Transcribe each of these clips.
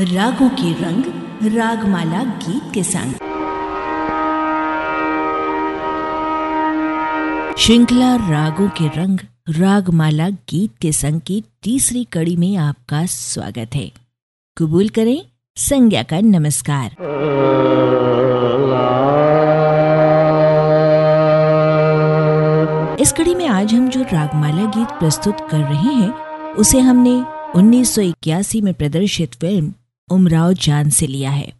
रागों के रंग, रागमाला गीत के संग। श्रृंखला रागों के रंग, रागमाला गीत के संग की तीसरी कड़ी में आपका स्वागत है। कबूल करें, संज्ञा का नमस्कार। इस कड़ी में आज हम जो रागमाला गीत प्रस्तुत कर रहे हैं, उसे हमने 1981 में प्रदर्शित फ़िल्म उमराव जान से लिया है।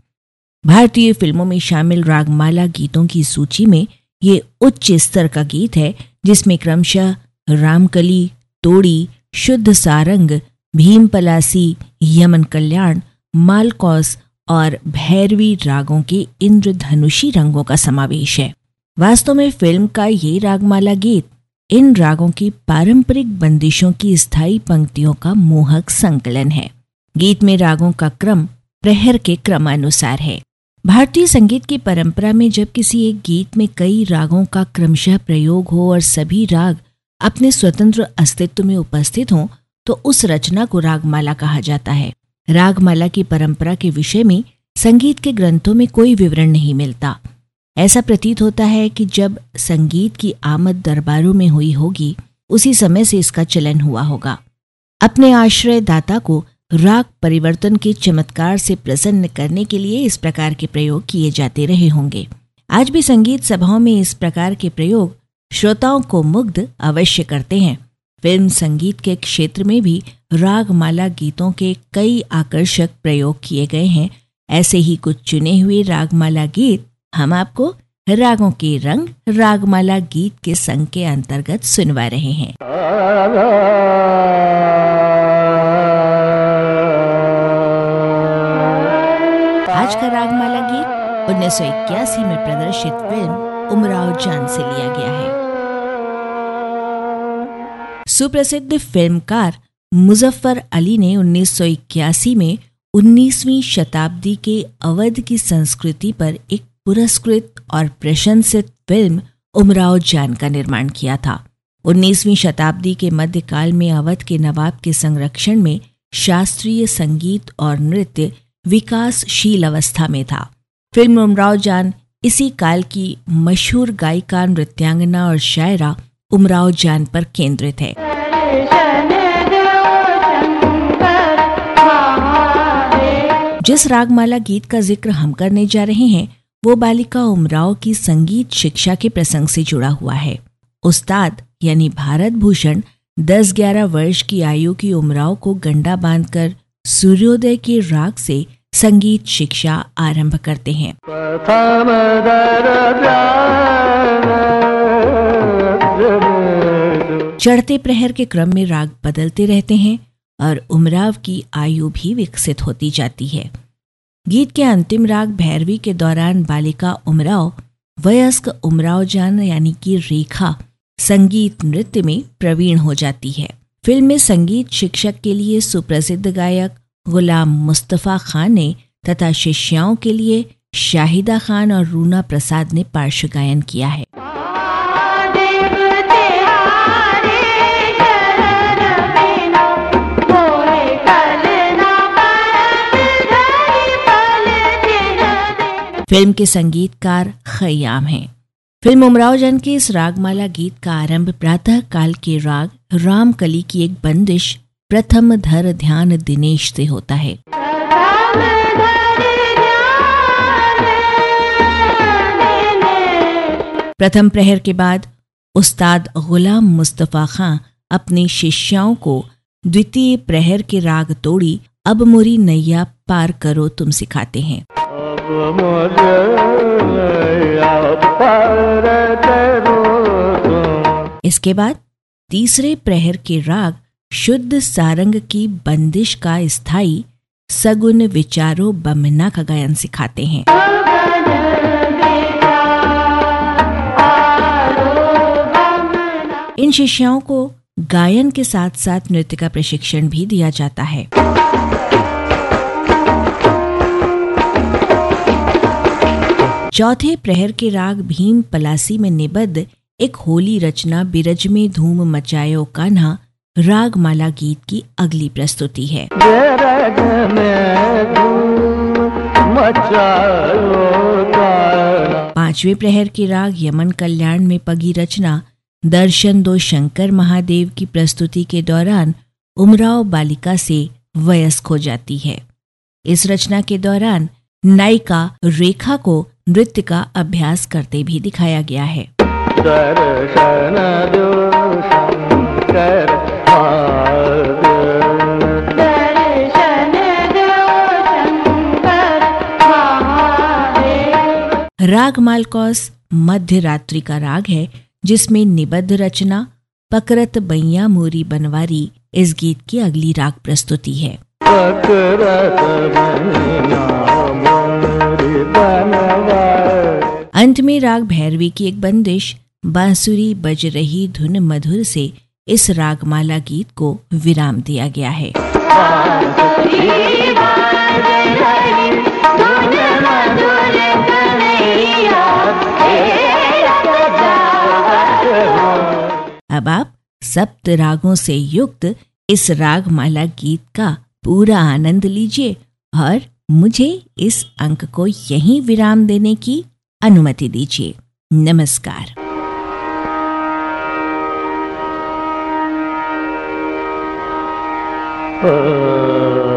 भारतीय फ़िल्मों में शामिल रागमाला गीतों की सूची में ये उच्च स्तर का गीत है, जिसमें क्रमशः रामकली, तोड़ी, शुद्ध सारंग भीम पलासी यमन कल्याण, मालकौस और भैरवी रागों के इंद्रधनुषी रंगों का समावेश है। वास्तव में फ़िल्म का ये रागमाला गीत इन रागों की पारंपरिक बंदिशों की स्थायी पंक्तियों का मोहक संकलन है। गीत में रागों का क्रम, प्रहर के क्रमानुसार है। भारतीय संगीत की परंपरा में जब किसी एक गीत में कई रागों का क्रमशः प्रयोग हो और सभी राग अपने स्वतंत्र अस्तित्व में उपस्थित हों तो उस रचना को रागमाला कहा जाता है। रागमाला की परंपरा के विषय में संगीत के ग्रंथों में कोई विवरण नहीं मिलता। ऐसा प्रतीत होता है कि जब संगीत की आमद दरबारों में हुई होगी, उसी समय से इसका चलन हुआ होगा। अपने आश्रय दाता को राग परिवर्तन के चमत्कार से प्रसन्न करने के लिए इस प्रकार के प्रयोग किए जाते रहे होंगे। आज भी संगीत सभाओं में इस प्रकार के प्रयोग श्रोताओं को मुग्ध अवश्य करते हैं। फ़िल्म संगीत के क्षेत्र में भी रागमाला गीतों के कई आकर्षक प्रयोग किए गए हैं। ऐसे ही कुछ चुने हुए रागमाला गीत हम आपको रागों के रंग, रागमाला गीत के संग के अंतर्गत सुनवा रहे हैं। आज का रागमाला गीत उन्नीस में प्रदर्शित फ़िल्म उमराव जान से लिया गया है। सुप्रसिद्ध फिल्मकार मुजफ्फर अली ने 1981 में 19वीं शताब्दी के अवध की संस्कृति पर एक पुरस्कृत और प्रशंसित फ़िल्म उमराव जान का निर्माण किया था। 19वीं शताब्दी के मध्यकाल में अवध के नवाब के संरक्षण में शास्त्रीय संगीत और नृत्य विकासशील अवस्था में था फ़िल्म उमराव जान इसी काल की मशहूर गायिका, नृत्यांगना और शायरा उमराव जान पर केंद्रित है। जिस रागमाला गीत का ज़िक्र हम करने जा रहे हैं, वो बालिका उमराव की संगीत शिक्षा के प्रसंग से जुड़ा हुआ है। उस्ताद यानी भारत भूषण 10-11 वर्ष की आयु की उमराव को गंडा बांधकर सूर्योदय के राग से संगीत शिक्षा आरंभ करते हैं। चढ़ते प्रहर के क्रम में राग बदलते रहते हैं और उमराव की आयु भी विकसित होती जाती है। गीत के अंतिम राग भैरवी के दौरान बालिका उमराव वयस्क उमराव जान यानी कि रेखा संगीत नृत्य में प्रवीण हो जाती है। फ़िल्म में संगीत शिक्षक के लिए सुप्रसिद्ध गायक गुलाम मुस्तफ़ा खान ने तथा शिष्याओं के लिए शाहिदा खान और रूना प्रसाद ने पार्श्व गायन किया है। फ़िल्म के संगीतकार खयाम हैं। फ़िल्म उमराव जन के इस रागमाला गीत का आरंभ प्रातः काल के राग रामकली की एक बंदिश प्रथम धर ध्यान दिनेश से होता है। प्रथम प्रहर के बाद उस्ताद गुलाम मुस्तफ़ा खां अपने शिष्याओं को द्वितीय प्रहर के राग तोड़ी अब मुरी नैया पार करो तुम सिखाते हैं। अब इसके बाद तीसरे प्रहर के राग शुद्ध सारंग की बंदिश का स्थायी सगुन विचारो बमना का गायन सिखाते हैं। इन शिष्याओं को गायन के साथ साथ नृत्य का प्रशिक्षण भी दिया जाता है। चौथे प्रहर के राग भीम पलासी में निबद्ध एक होली रचना बिरज में धूम मचायो कान्हा रागमाला गीत की अगली प्रस्तुति है। पाँचवें प्रहर के राग यमन कल्याण में पगी रचना दर्शन दो शंकर महादेव की प्रस्तुति के दौरान उमराव बालिका से वयस्क हो जाती है। इस रचना के दौरान नायिका रेखा को नृत्य का अभ्यास करते भी दिखाया गया है। दर्शन दो शंकर राग मालकौस मध्य रात्रि का राग है। जिसमें निबद्ध रचना पकरत बैया मोरी बनवारी इस गीत की अगली राग प्रस्तुति है। अंत में राग भैरवी की एक बंदिश बांसुरी बज रही धुन मधुर से इस रागमाला गीत को विराम दिया गया है। अब आप सप्त रागों से युक्त इस राग माला गीत का पूरा आनंद लीजिए और मुझे इस अंक को यहीं विराम देने की अनुमति दीजिए। नमस्कार। प्रथम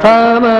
Prabhu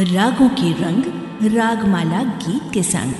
रागों के रंग रागमाला गीत के संग।